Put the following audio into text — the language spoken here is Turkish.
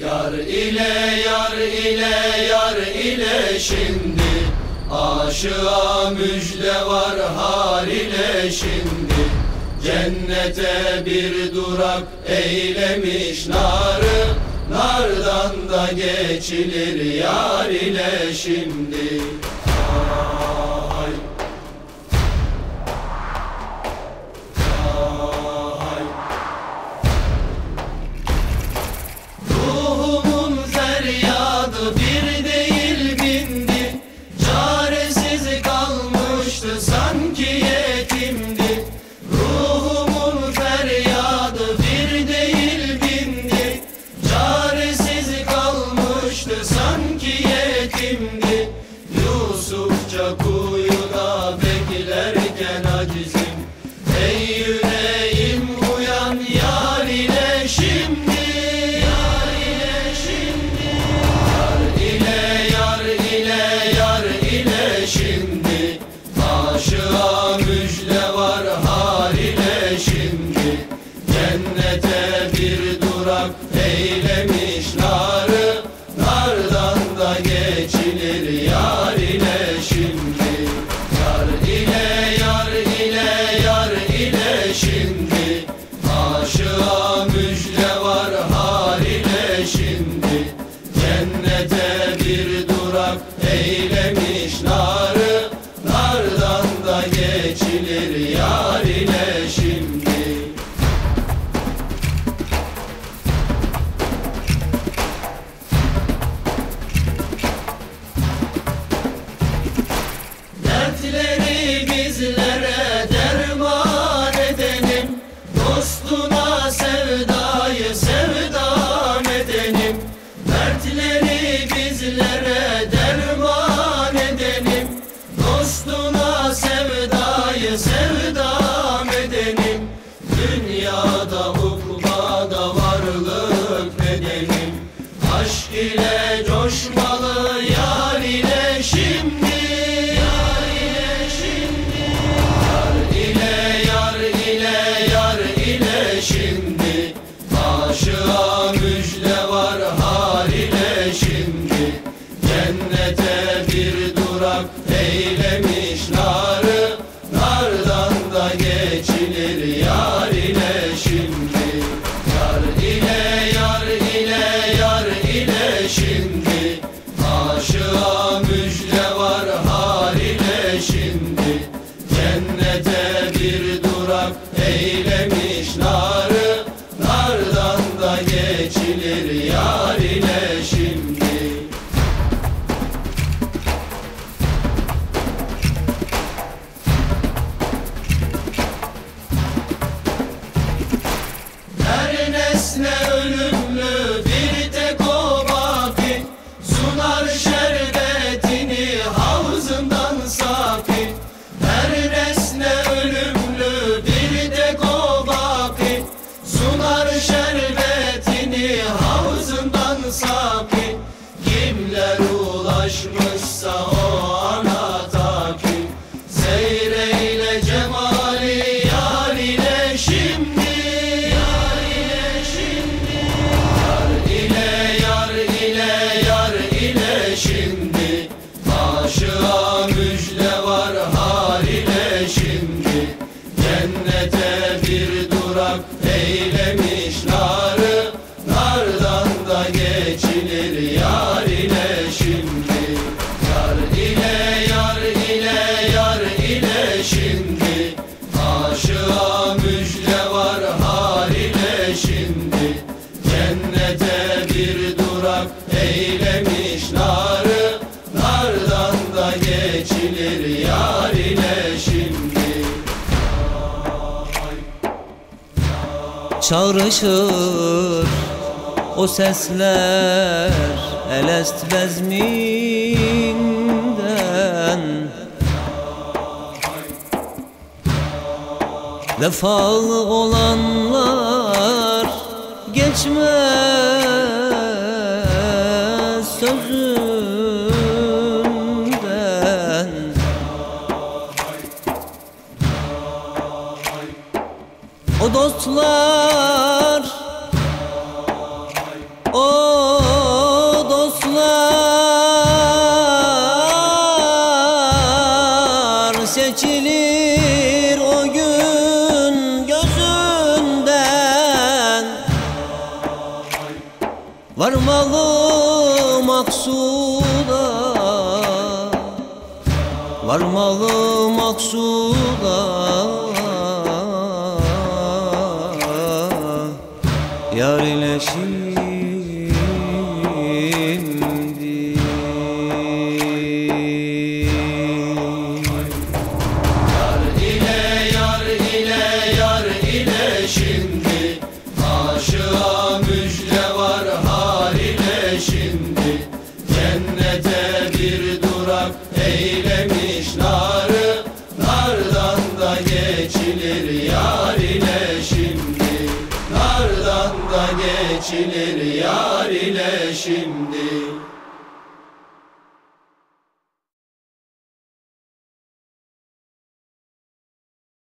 Yar ile yar ile yar ile şimdi. Aşığa müjde var har ile şimdi. Cennete bir durak eylemiş narı. Nardan da geçilir yar ile şimdi. садись. yar إلهي. geçilir yar ile şimdi. Yar ile yar ile yar ile şimdi. Aşığa müjde var har ile şimdi. Cennete bir durak eylemiş narı. Nardan da geçilir yar ile şimdi. Çağrışır o sesler Elest bezminden Vefalı olanlar geçmez sözü. Varmalı maksuda Varmalı maksuda Yar ile şimdi şimdi Cennete bir durak eylemiş narı Nardan da geçilir yar ile şimdi. Nardan da geçilir yar ile şimdi